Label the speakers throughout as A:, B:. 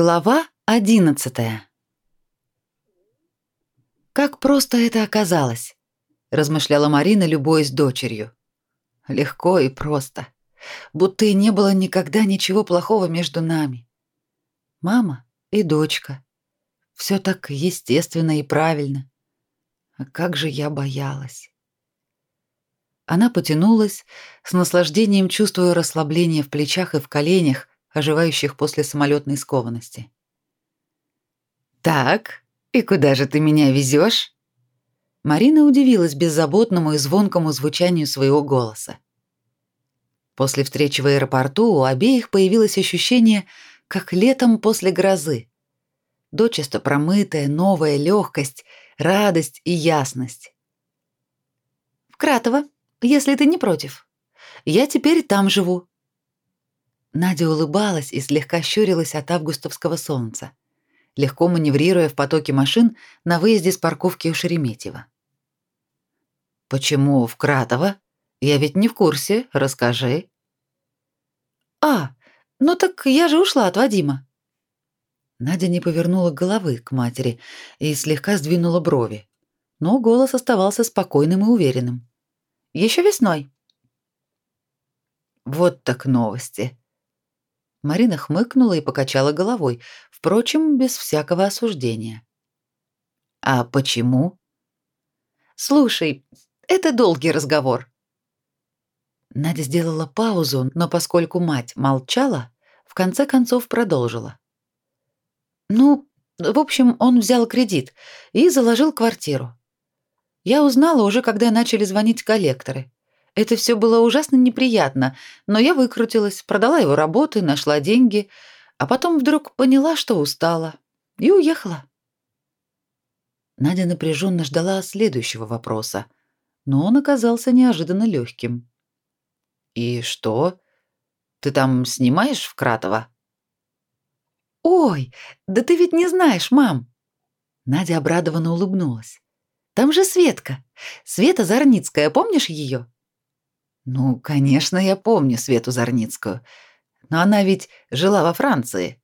A: Глава одиннадцатая. Как просто это оказалось, размышляла Марина, любуясь дочерью. Легко и просто, будто и не было никогда ничего плохого между нами. Мама и дочка. Все так естественно и правильно. А как же я боялась. Она потянулась, с наслаждением чувствуя расслабление в плечах и в коленях, оживающих после самолетной скованности. «Так, и куда же ты меня везешь? Марина удивилась беззаботному и звонкому звучанию своего голоса. После встречи в аэропорту у обеих появилось ощущение, как летом после грозы. Дочисто промытая, новая легкость, радость и ясность. «В Кратово, если ты не против. Я теперь там живу», Надя улыбалась и слегка щурилась от августовского солнца, легко маневрируя в потоке машин на выезде с парковки у Шереметьево. «Почему в Кратово? Я ведь не в курсе, расскажи». «А, ну так я же ушла от Вадима». Надя не повернула головы к матери и слегка сдвинула брови, но голос оставался спокойным и уверенным. Еще весной». «Вот так новости», Марина хмыкнула и покачала головой, впрочем, без всякого осуждения. А почему? Слушай, это долгий разговор. Надя сделала паузу, но поскольку мать молчала, в конце концов продолжила. Ну, в общем, он взял кредит и заложил квартиру. Я узнала уже, когда начали звонить коллекторы. Это все было ужасно неприятно, но я выкрутилась, продала его работы, нашла деньги, а потом вдруг поняла, что устала, и уехала. Надя напряженно ждала следующего вопроса, но он оказался неожиданно легким. «И что? Ты там снимаешь в Кратово?» «Ой, да ты ведь не знаешь, мам!» Надя обрадованно улыбнулась. «Там же Светка. Света Зарницкая, помнишь ее?» Ну, конечно, я помню Свету Зарницкую. Но она ведь жила во Франции.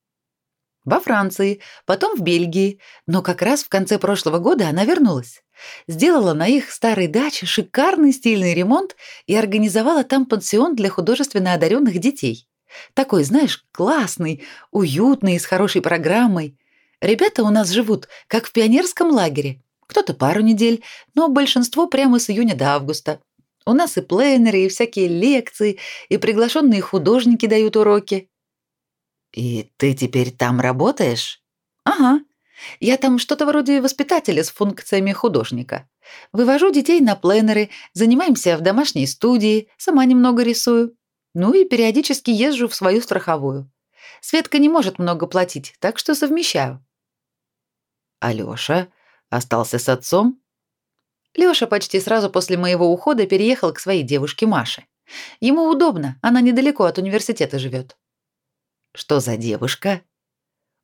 A: Во Франции, потом в Бельгии, но как раз в конце прошлого года она вернулась. Сделала на их старой даче шикарный стильный ремонт и организовала там пансион для художественно одаренных детей. Такой, знаешь, классный, уютный, с хорошей программой. Ребята у нас живут, как в пионерском лагере. Кто-то пару недель, но большинство прямо с июня до августа. У нас и пленеры, и всякие лекции, и приглашенные художники дают уроки. И ты теперь там работаешь? Ага. Я там что-то вроде воспитателя с функциями художника. Вывожу детей на пленеры, занимаемся в домашней студии, сама немного рисую. Ну и периодически езжу в свою страховую. Светка не может много платить, так что совмещаю. Алёша остался с отцом? Лёша почти сразу после моего ухода переехал к своей девушке Маше. Ему удобно, она недалеко от университета живет. Что за девушка?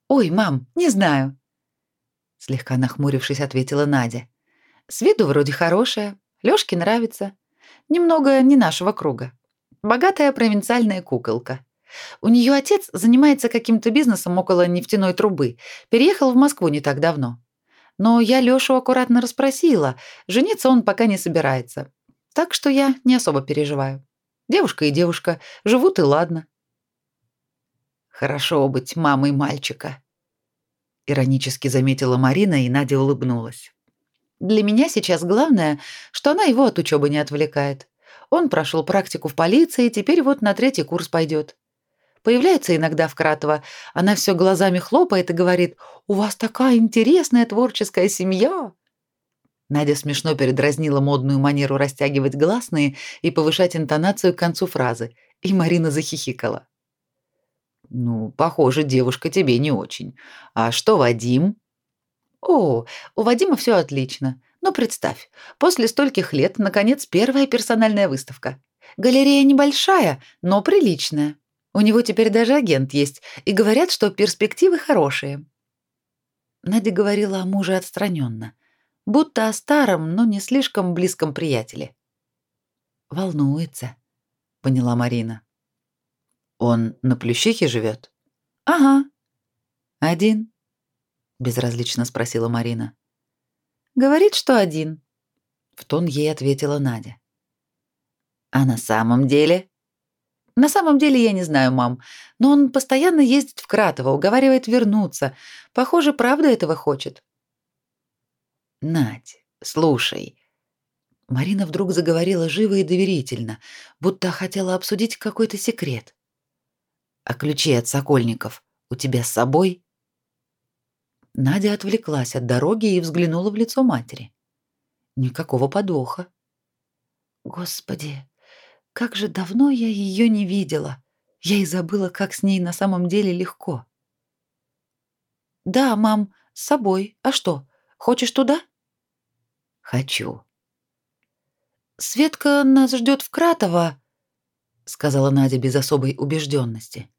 A: Ой, мам, не знаю. Слегка нахмурившись, ответила Надя. С виду вроде хорошая, Лёшке нравится. Немного не нашего круга. Богатая провинциальная куколка. У неё отец занимается каким-то бизнесом около нефтяной трубы. Переехал в Москву не так давно. Но я Лёшу аккуратно расспросила. Жениться он пока не собирается. Так что я не особо переживаю. Девушка и девушка. Живут и ладно. Хорошо быть мамой мальчика. Иронически заметила Марина, и Надя улыбнулась. Для меня сейчас главное, что она его от учебы не отвлекает. Он прошел практику в полиции, теперь вот на третий курс пойдет. Появляется иногда в Кратово, она все глазами хлопает и говорит «У вас такая интересная творческая семья!» Надя смешно передразнила модную манеру растягивать гласные и повышать интонацию к концу фразы, и Марина захихикала. «Ну, похоже, девушка тебе не очень. А что Вадим?» «О, у Вадима все отлично. Но представь, после стольких лет, наконец, первая персональная выставка. Галерея небольшая, но приличная. У него теперь даже агент есть, и говорят, что перспективы хорошие. Надя говорила о муже отстраненно, будто о старом, но не слишком близком приятеле. Волнуется, поняла Марина. Он на Плющихе живет? Ага. Один? безразлично спросила Марина. Говорит, что один. В тон ей ответила Надя. А на самом деле? На самом деле я не знаю, мам, но он постоянно ездит в Кратово, уговаривает вернуться. Похоже, правда этого хочет. Надь, слушай. Марина вдруг заговорила живо и доверительно, будто хотела обсудить какой-то секрет. А ключи от Сокольников у тебя с собой? Надя отвлеклась от дороги и взглянула в лицо матери. Никакого подвоха. Господи, как же давно я ее не видела. Я и забыла, как с ней на самом деле легко. Да, мам, с собой. А что? Хочешь туда? Хочу. Светка нас ждет в Кратово, сказала Надя без особой убежденности.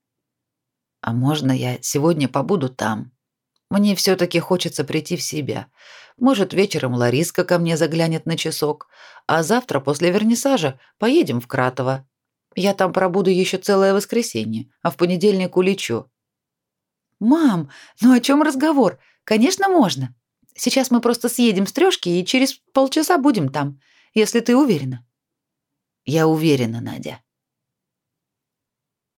A: А можно я сегодня побуду там? Мне все таки хочется прийти в себя. Может, вечером Лариска ко мне заглянет на часок, а завтра после вернисажа поедем в Кратово. Я там пробуду еще целое воскресенье, а в понедельник улечу. Мам, ну о чем разговор? Конечно, можно. Сейчас мы просто съедем с трёшки и через полчаса будем там, если ты уверена. Я уверена, Надя.